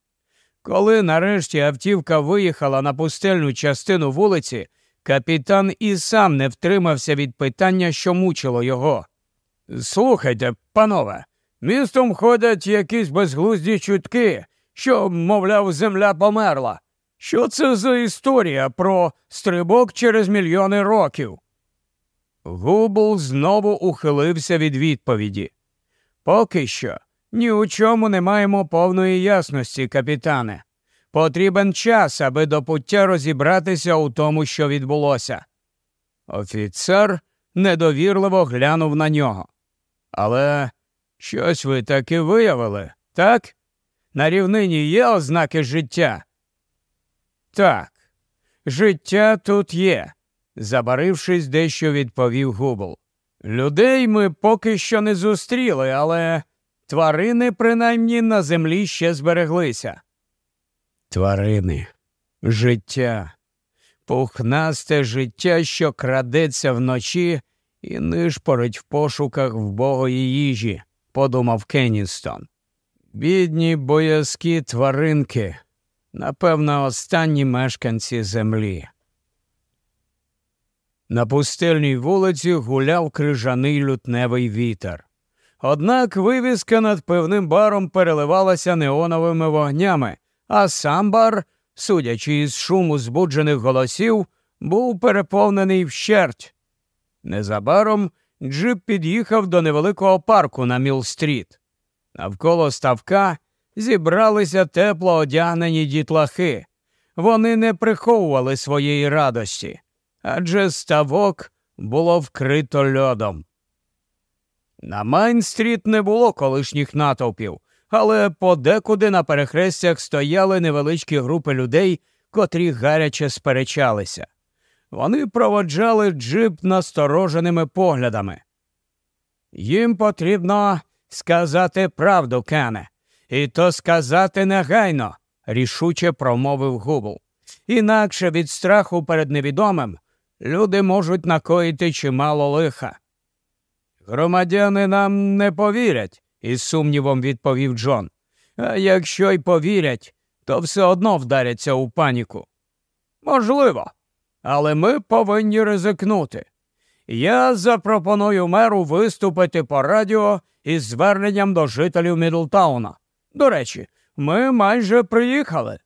Коли нарешті автівка виїхала на пустельну частину вулиці, капітан і сам не втримався від питання, що мучило його. Слухайте, панове, містом ходять якісь безглузді чутки, що, мовляв, земля померла. Що це за історія про стрибок через мільйони років? Губл знову ухилився від відповіді. Поки що ні у чому не маємо повної ясності, капітане. Потрібен час, аби до пуття розібратися у тому, що відбулося. Офіцер недовірливо глянув на нього. Але щось ви таки виявили, так? На рівнині є ознаки життя? Так, життя тут є, забарившись, дещо відповів Губл. Людей ми поки що не зустріли, але тварини, принаймні, на землі ще збереглися. Тварини, життя, пухнасте життя, що крадеться вночі і нишпорить в пошуках вбогої їжі, подумав Кенністон. Бідні боязкі тваринки, напевно, останні мешканці землі. На пустельній вулиці гуляв крижаний лютневий вітер. Однак вивіска над певним баром переливалася неоновими вогнями, а сам бар, судячи із шуму збуджених голосів, був переповнений вщерть. Незабаром джип під'їхав до невеликого парку на Міл-стріт. Навколо ставка зібралися тепло одягнені дітлахи. Вони не приховували своєї радості адже ставок було вкрито льодом. На Майн-стріт не було колишніх натовпів, але подекуди на перехрестях стояли невеличкі групи людей, котрі гаряче сперечалися. Вони проводжали джип настороженими поглядами. Їм потрібно сказати правду, Кене, і то сказати негайно, рішуче промовив Губл. Інакше від страху перед невідомим люди можуть накоїти чимало лиха. Громадяни нам не повірять, із сумнівом відповів Джон. А якщо й повірять, то все одно вдаряться у паніку. Можливо, але ми повинні ризикнути. Я запропоную меру виступити по радіо із зверненням до жителів Мідлтауна. До речі, ми майже приїхали.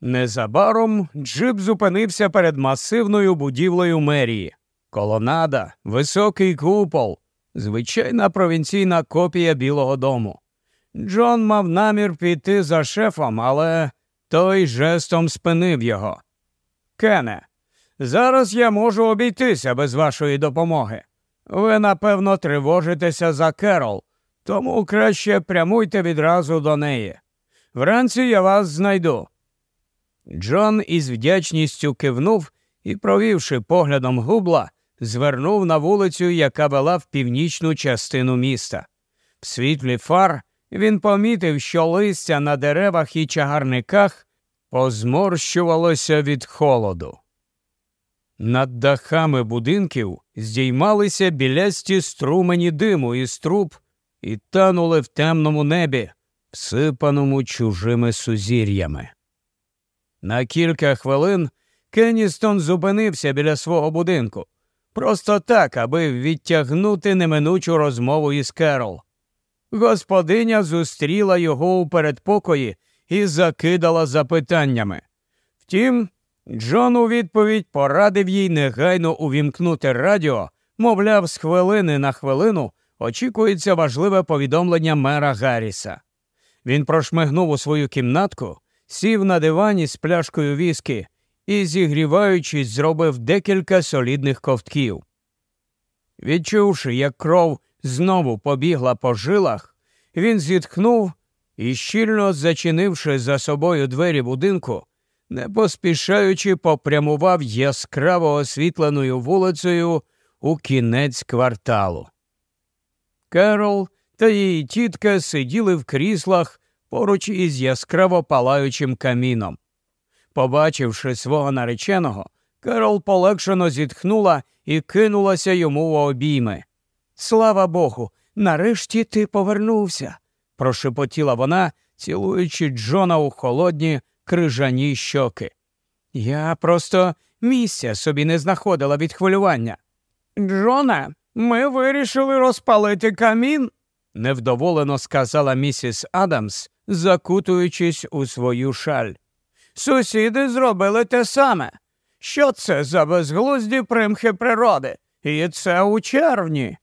Незабаром джип зупинився перед масивною будівлею мерії. Колонада, високий купол, звичайна провінційна копія Білого дому. Джон мав намір піти за шефом, але той жестом спинив його. Кене, зараз я можу обійтися без вашої допомоги. Ви, напевно, тривожитеся за Керол, тому краще прямуйте відразу до неї. Вранці я вас знайду. Джон із вдячністю кивнув і, провівши поглядом губла, звернув на вулицю, яка вела в північну частину міста. В світлі фар він помітив, що листя на деревах і чагарниках позморщувалося від холоду. Над дахами будинків здіймалися білясті струмені диму із труб і танули в темному небі, всипаному чужими сузір'ями. На кілька хвилин Кенністон зупинився біля свого будинку, просто так, аби відтягнути неминучу розмову із Керол. Господиня зустріла його у передпокої і закидала запитаннями. Втім, Джон у відповідь порадив їй негайно увімкнути радіо, мовляв, з хвилини на хвилину очікується важливе повідомлення мера Гарріса. Він прошмигнув у свою кімнатку, сів на дивані з пляшкою віскі і, зігріваючись, зробив декілька солідних ковтків. Відчувши, як кров знову побігла по жилах, він зітхнув і, щільно зачинивши за собою двері будинку, не поспішаючи попрямував яскраво освітленою вулицею у кінець кварталу. Керол та її тітка сиділи в кріслах поруч із яскраво палаючим каміном. Побачивши свого нареченого, Керол полегшено зітхнула і кинулася йому в обійми. Слава Богу, нарешті ти повернувся, прошепотіла вона, цілуючи Джона у холодні крижані щоки. Я просто місця собі не знаходила від хвилювання. Джона, ми вирішили розпалити камін, невдоволено сказала місіс Адамс, закутуючись у свою шаль. Сусіди зробили те саме. Що це за безглузді примхи природи? І це у червні.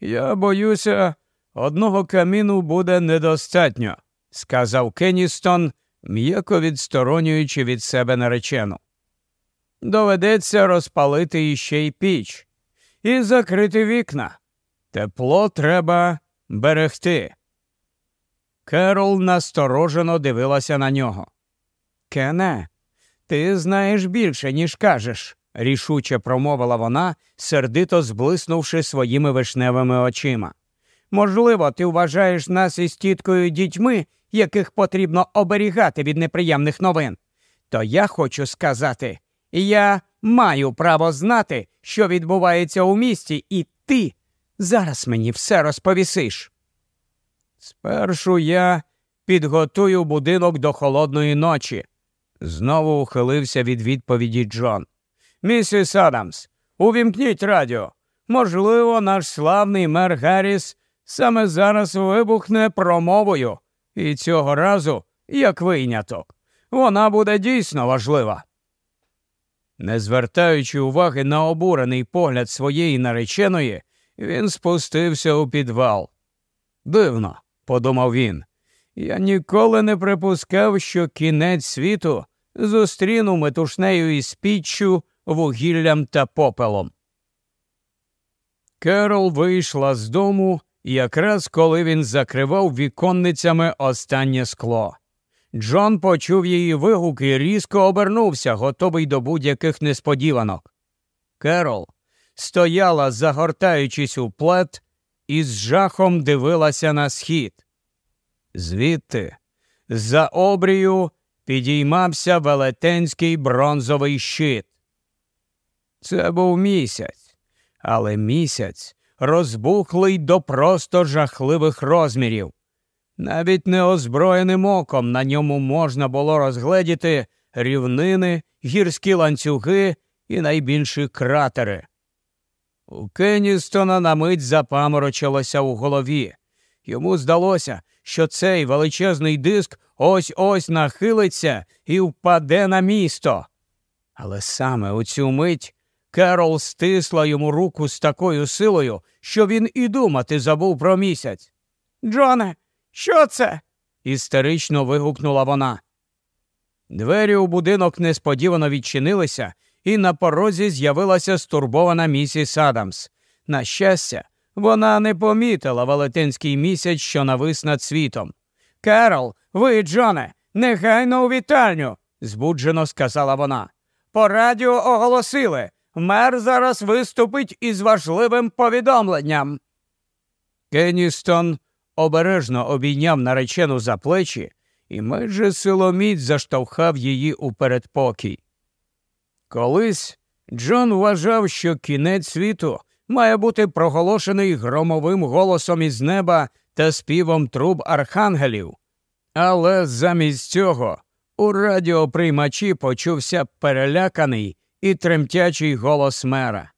Я боюся, одного каміну буде недостатньо, сказав Кенністон, м'яко відсторонюючи від себе наречену. Доведеться розпалити іще й піч і закрити вікна. Тепло треба берегти. Керол насторожено дивилася на нього. Кене, ти знаєш більше, ніж кажеш, рішуче промовила вона, сердито зблиснувши своїми вишневими очима. Можливо, ти вважаєш нас із тіткою дітьми, яких потрібно оберігати від неприємних новин. То я хочу сказати, я маю право знати, що відбувається у місті, і ти зараз мені все розповісиш. Спершу я підготую будинок до холодної ночі, знову ухилився від відповіді Джон. Місіс Адамс, увімкніть радіо. Можливо, наш славний мер Гарріс саме зараз вибухне промовою, і цього разу, як виняток, вона буде дійсно важлива. Не звертаючи уваги на обурений погляд своєї нареченої, він спустився у підвал. Дивно, подумав він. Я ніколи не припускав, що кінець світу зустріну метушнею із піччю, вугіллям та попелом. Керол вийшла з дому якраз коли він закривав віконницями останнє скло. Джон почув її вигук і різко обернувся, готовий до будь-яких несподіванок. Керол стояла, загортаючись у плед, і з жахом дивилася на схід. Звідти, за обрію, підіймався велетенський бронзовий щит. Це був місяць, але місяць розбухлий до просто жахливих розмірів. Навіть неозброєним оком на ньому можна було розгледіти рівнини, гірські ланцюги і найбільші кратери. У Кенністона на мить запаморочилося у голові. Йому здалося, що цей величезний диск ось ось нахилиться і впаде на місто. Але саме у цю мить Керол стисла йому руку з такою силою, що він і думати забув про місяць. Джоне, що це? істерично вигукнула вона. Двері у будинок несподівано відчинилися, і на порозі з'явилася стурбована місіс Адамс. На щастя, вона не помітила велетенський місяць, що навис над світом. Керол, ви, Джоне, негайно у вітальню, збуджено сказала вона. По радіо оголосили. Мер зараз виступить із важливим повідомленням. Кенністон обережно обійняв наречену за плечі і майже силоміць заштовхав її у передпокій. Колись Джон вважав, що кінець світу має бути проголошений громовим голосом із неба та співом труб архангелів. Але замість цього у радіоприймачі почувся переляканий і тремтячий голос мера.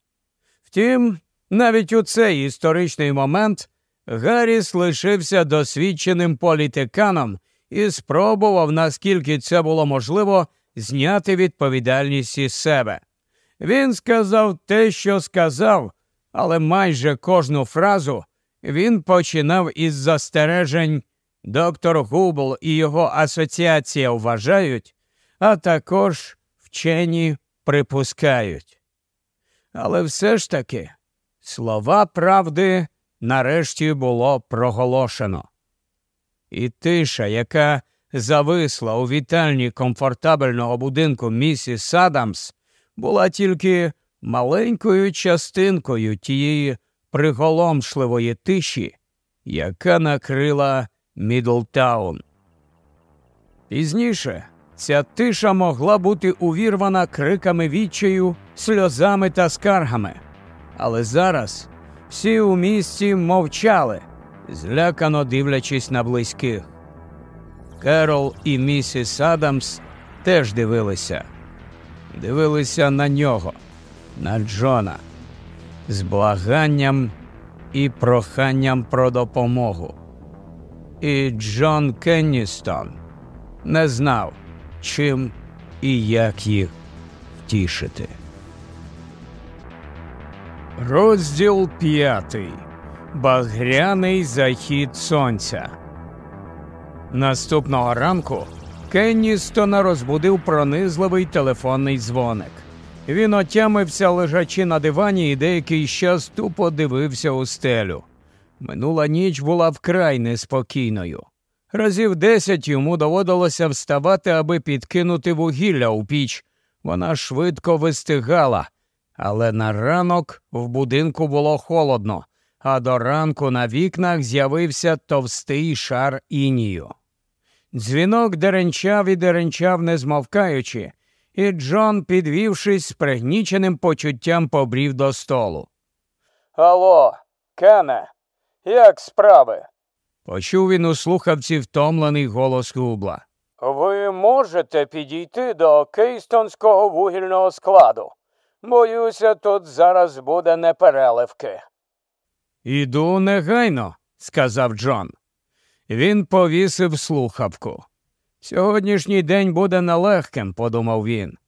Втім, навіть у цей історичний момент Гарріс лишився досвідченим політиканом і спробував, наскільки це було можливо, зняти відповідальність із себе. Він сказав те, що сказав, але майже кожну фразу він починав із застережень доктор Губл і його асоціація вважають, а також вчені припускають. Але все ж таки слова правди нарешті було проголошено. І тиша, яка зависла у вітальні комфортабельного будинку місіс Адамс, була тільки маленькою частинкою тієї приголомшливої тиші, яка накрила Мідлтаун. Пізніше ця тиша могла бути увірвана криками відчаю, сльозами та скаргами. Але зараз всі у місті мовчали, злякано дивлячись на близьких. Керол і місіс Адамс теж дивилися, дивилися на нього, на Джона, з благанням і проханням про допомогу. І Джон Кенністон не знав, чим і як їх втішити. Розділ п'ятий. Багряний захід сонця. Наступного ранку Кенністона розбудив пронизливий телефонний дзвоник. Він отямився, лежачи на дивані, і деякий час тупо дивився у стелю. Минула ніч була вкрай неспокійною. Разів десять йому доводилося вставати, аби підкинути вугілля у піч. Вона швидко вистигала, але на ранок в будинку було холодно, а до ранку на вікнах з'явився товстий шар інію. Дзвінок деренчав і деренчав, не змовкаючи, і Джон, підвівшись з пригніченим почуттям, побрів до столу. Алло, Кене, як справи? Почув він у слухавці втомлений голос Губла. Ви можете підійти до Кейстонського вугільного складу. Боюся, тут зараз буде непереливки. Іду негайно, сказав Джон. Він повісив слухавку. Сьогоднішній день буде нелегким, подумав він.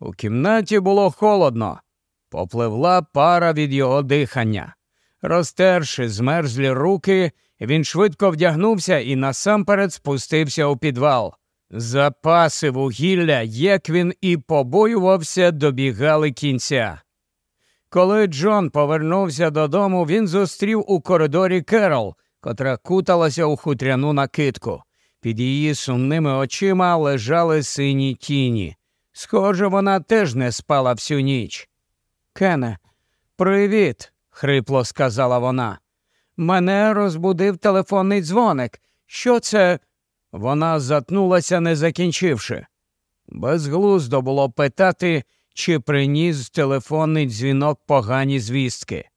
У кімнаті було холодно, попливла пара від його дихання. Розтерши змерзлі руки, він швидко вдягнувся і насамперед спустився у підвал. Запаси вугілля, як він і побоювався, добігали кінця. Коли Джон повернувся додому, він зустрів у коридорі Керол, котра куталася у хутряну накидку. Під її сумними очима лежали сині тіні. Схоже, вона теж не спала всю ніч. Кене, привіт, хрипло сказала вона. Мене розбудив телефонний дзвоник. Що це? Вона затнулася, не закінчивши. Безглуздо було питати, чи приніс телефонний дзвінок погані звістки.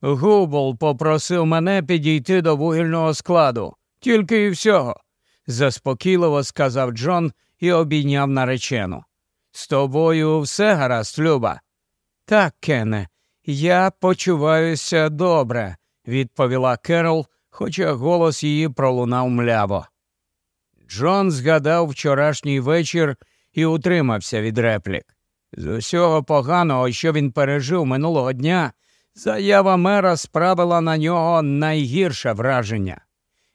Губл попросив мене підійти до вугільного складу, тільки і всього, заспокійливо сказав Джон і обійняв наречену. З тобою все гаразд, Люба. Так, Кене, я почуваюся добре, відповіла Керол, хоча голос її пролунав мляво. Джон згадав вчорашній вечір і утримався від реплік. З усього поганого, що він пережив минулого дня, заява мера справила на нього найгірше враження.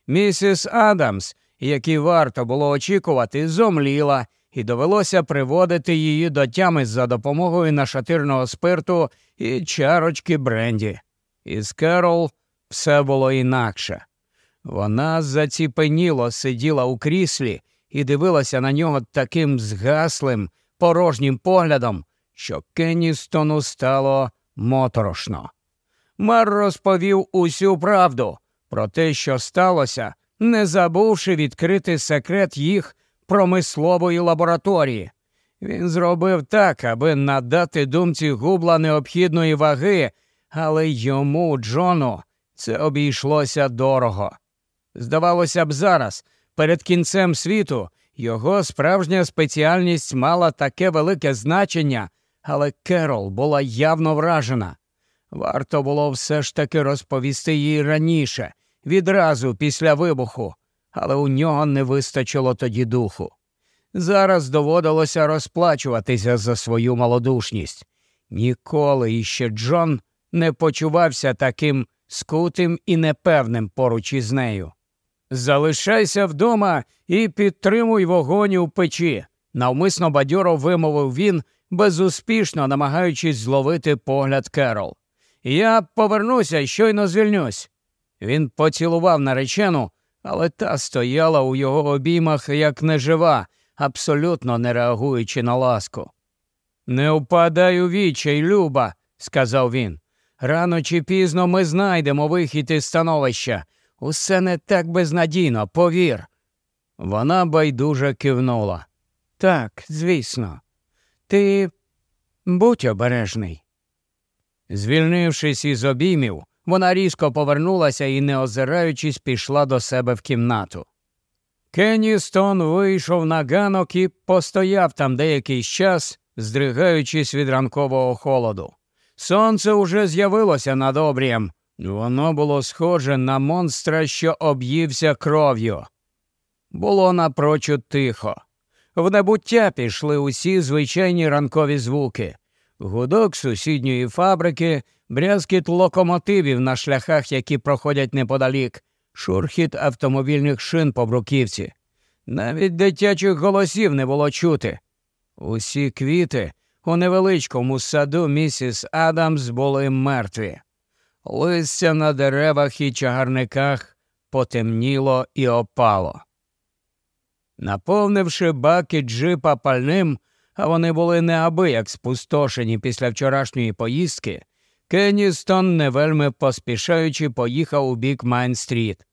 Місіс Адамс, якій варто було очікувати, зомліла, і довелося приводити її до тями за допомогою нашатирного спирту і чарочки бренді. Із Керол все було інакше. Вона заціпеніло сиділа у кріслі і дивилася на нього таким згаслим, порожнім поглядом, що Кенністону стало моторошно. Мер розповів усю правду про те, що сталося, не забувши відкрити секрет їх промислової лабораторії. Він зробив так, аби надати думці губла необхідної ваги, але йому, Джону, це обійшлося дорого. Здавалося б, зараз, перед кінцем світу, його справжня спеціальність мала таке велике значення, але Керол була явно вражена. Варто було все ж таки розповісти їй раніше, відразу після вибуху, але у нього не вистачило тоді духу. Зараз доводилося розплачуватися за свою малодушність. Ніколи іще Джон не почувався таким скутим і непевним поруч із нею. Залишайся вдома і підтримуй вогонь у печі, навмисно бадьоро вимовив він, безуспішно намагаючись зловити погляд Керол. Я повернуся і щойно звільнюсь. Він поцілував наречену, але та стояла у його обіймах як нежива, абсолютно не реагуючи на ласку. Не впадай у вічай, Люба, сказав він. Рано чи пізно ми знайдемо вихід із становища. Усе не так безнадійно, повір. Вона байдуже кивнула. Так, звісно, ти будь обережний. Звільнившись із обіймів, вона різко повернулася і, не озираючись, пішла до себе в кімнату. Кенністон вийшов на ганок і постояв там деякий час, здригаючись від ранкового холоду. Сонце уже з'явилося над обрієм. Воно було схоже на монстра, що об'ївся кров'ю. Було напрочуд тихо. В небуття пішли усі звичайні ранкові звуки гудок сусідньої фабрики, брязкіт локомотивів на шляхах, які проходять неподалік, шурхіт автомобільних шин по бруківці. Навіть дитячих голосів не було чути. Усі квіти у невеличкому саду місіс Адамс були мертві. Листя на деревах і чагарниках потемніло і опало. Наповнивши баки джипа пальним, а вони були неабияк спустошені після вчорашньої поїздки, Кенністон, не вельми поспішаючи, поїхав у бік Майн-стріт.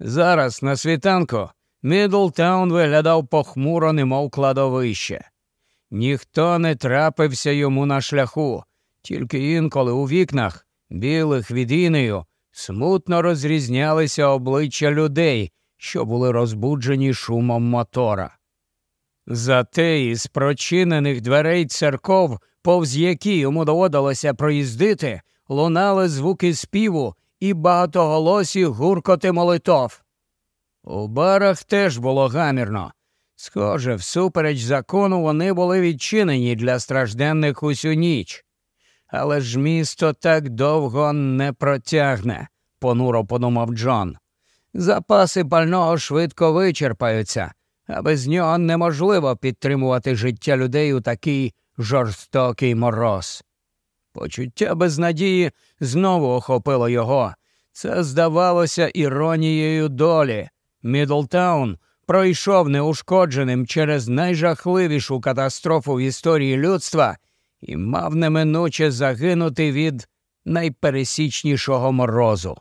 Зараз, на світанку, Мідлтаун виглядав похмуро, немов кладовище. Ніхто не трапився йому на шляху, тільки інколи у вікнах, білих від інею, смутно розрізнялися обличчя людей, що були розбуджені шумом мотора. Зате із прочинених дверей церков, повз які йому доводилося проїздити, лунали звуки співу і багатоголосі гуркоти молитов. У барах теж було гамірно. Схоже, всупереч закону вони були відчинені для стражденних усю ніч. Але ж місто так довго не протягне, понуро подумав Джон. Запаси пального швидко вичерпаються, а без нього неможливо підтримувати життя людей у такий жорстокий мороз. Почуття безнадії знову охопило його. Це здавалося іронією долі. Мідлтаун пройшов неушкодженим через найжахливішу катастрофу в історії людства і мав неминуче загинути від найпересічнішого морозу.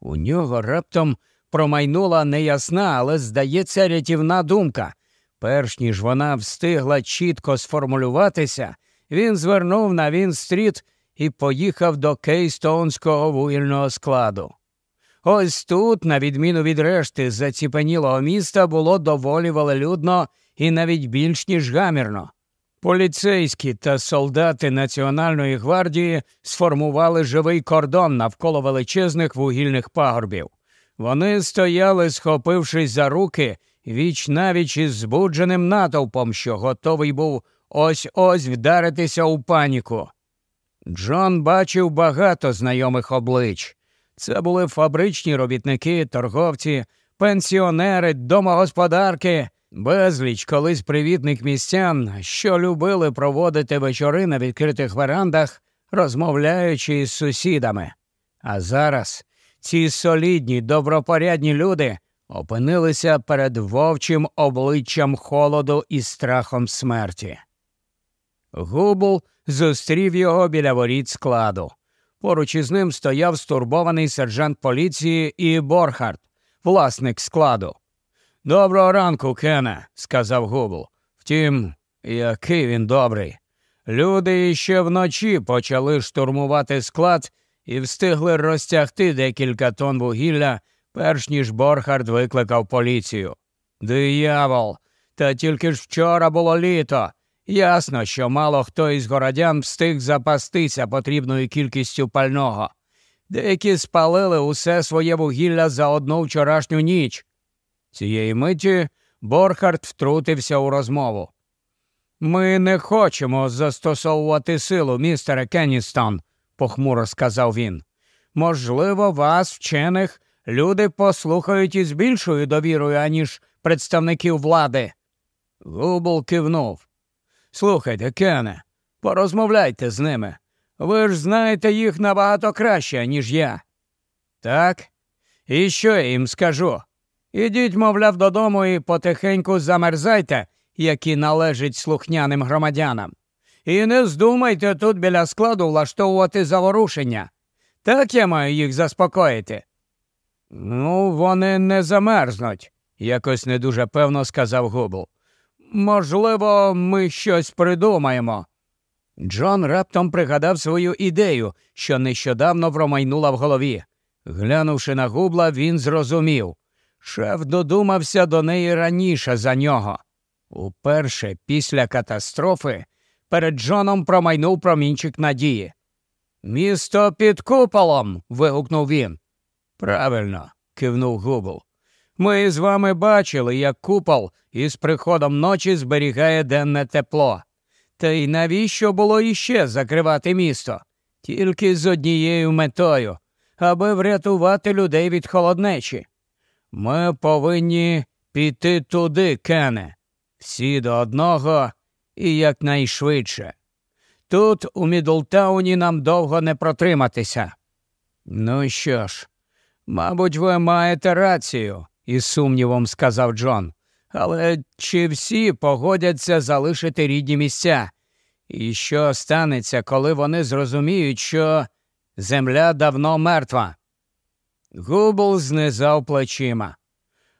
У нього раптом промайнула неясна, але, здається, рятівна думка. Перш ніж вона встигла чітко сформулюватися, він звернув на Він-стріт і поїхав до Кейстоунського вугільного складу. Ось тут, на відміну від решти заціпенілого міста, було доволі велелюдно і навіть більш ніж гамірно. Поліцейські та солдати Національної гвардії сформували живий кордон навколо величезних вугільних пагорбів. Вони стояли, схопившись за руки, віч навіч із збудженим натовпом, що готовий був ось ось вдаритися у паніку. Джон бачив багато знайомих облич. Це були фабричні робітники, торговці, пенсіонери, домогосподарки, безліч колись привітних містян, що любили проводити вечори на відкритих верандах, розмовляючи із сусідами. А зараз ці солідні, добропорядні люди опинилися перед вовчим обличчям холоду і страхом смерті. Губл зустрів його біля воріт складу. Поруч із ним стояв стурбований сержант поліції і Борхард, власник складу. Доброго ранку, Кене, сказав Губл. Втім, який він добрий. Люди іще вночі почали штурмувати склад і встигли розтягти декілька тонн вугілля, перш ніж Борхард викликав поліцію. Диявол, та тільки ж вчора було літо. Ясно, що мало хто із городян встиг запастися потрібною кількістю пального. Деякі спалили усе своє вугілля за одну вчорашню ніч. Цієї миті Борхард втрутився у розмову. Ми не хочемо застосовувати силу, містере Кенністон, похмуро сказав він. Можливо, вас, вчених, люди послухають із більшою довірою, аніж представників влади. Губл кивнув. Слухайте, Кене, порозмовляйте з ними. Ви ж знаєте їх набагато краще, ніж я. Так? І що я їм скажу? Ідіть, мовляв, додому і потихеньку замерзайте, які належать слухняним громадянам. І не здумайте тут біля складу влаштовувати заворушення. Так я маю їх заспокоїти. Ну, вони не замерзнуть, якось не дуже певно сказав Губл. Можливо, ми щось придумаємо. Джон раптом пригадав свою ідею, що нещодавно промайнула в голові. Глянувши на губла, він зрозумів. Шеф додумався до неї раніше за нього. Уперше після катастрофи перед Джоном промайнув промінчик надії. Місто під куполом. вигукнув він. Правильно, кивнув Губл. Ми з вами бачили, як купол із приходом ночі зберігає денне тепло. Та й навіщо було іще закривати місто? Тільки з однією метою, аби врятувати людей від холоднечі. Ми повинні піти туди, Кене, всі до одного і якнайшвидше. Тут, у Мідлтауні, нам довго не протриматися. Ну що ж, мабуть, ви маєте рацію, із сумнівом сказав Джон. Але чи всі погодяться залишити рідні місця? І що станеться, коли вони зрозуміють, що земля давно мертва? Губл знизав плечима.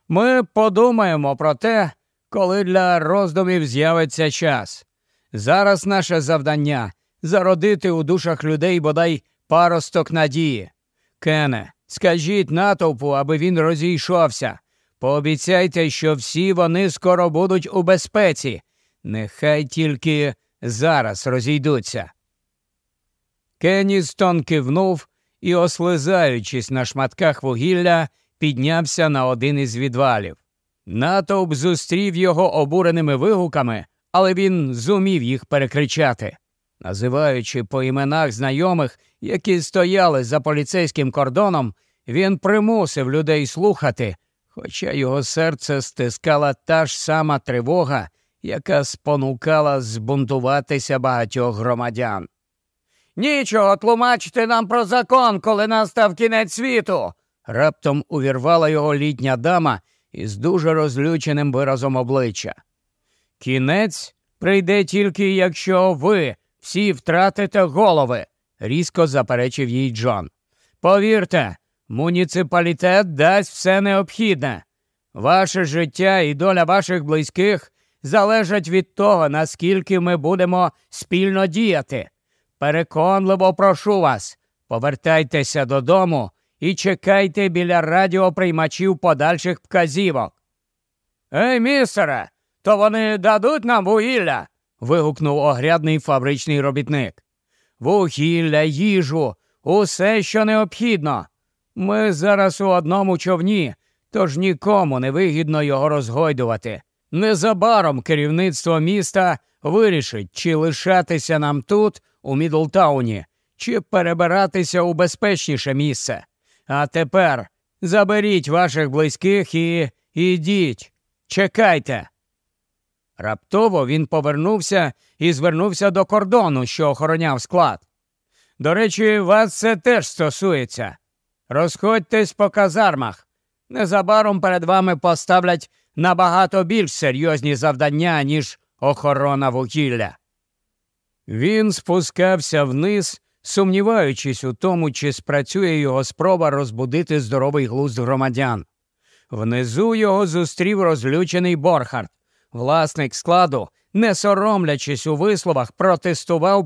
Ми подумаємо про те, коли для роздумів з'явиться час. Зараз наше завдання зародити у душах людей бодай паросток надії. Кене, скажіть натовпу, аби він розійшовся. Пообіцяйте, що всі вони скоро будуть у безпеці. Нехай тільки зараз розійдуться. Кенністон кивнув і, ослизаючись на шматках вугілля, піднявся на один із відвалів. Натовп зустрів його обуреними вигуками, але він зумів їх перекричати. Називаючи по іменах знайомих, які стояли за поліцейським кордоном, він примусив людей слухати, хоча його серце стискала та ж сама тривога, яка спонукала збунтуватися багатьох громадян. Нічого тлумачити нам про закон, коли настав кінець світу. Раптом увірвала його літня дама із дуже розлюченим виразом обличчя. Кінець прийде тільки, якщо ви всі втратите голови, різко заперечив їй Джон. Повірте, муніципалітет дасть все необхідне. Ваше життя і доля ваших близьких залежать від того, наскільки ми будемо спільно діяти. Переконливо прошу вас, повертайтеся додому і чекайте біля радіоприймачів подальших вказівок. Ей, містере, то вони дадуть нам вугілля. Вигукнув огрядний фабричний робітник. Вугілля, їжу, усе, що необхідно. Ми зараз у одному човні, тож нікому не вигідно його розгойдувати. Незабаром керівництво міста вирішить, чи лишатися нам тут, у Мідлтауні, чи перебиратися у безпечніше місце. А тепер заберіть ваших близьких і ідіть, чекайте. Раптово він повернувся і звернувся до кордону, що охороняв склад. До речі, вас це теж стосується. Розходьтесь по казармах. Незабаром перед вами поставлять набагато більш серйозні завдання, ніж охорона вугілля. Він спускався вниз, сумніваючись у тому, чи спрацює його спроба розбудити здоровий глузд громадян. Внизу його зустрів розлючений Борхард. Власник складу, не соромлячись у висловах, протестував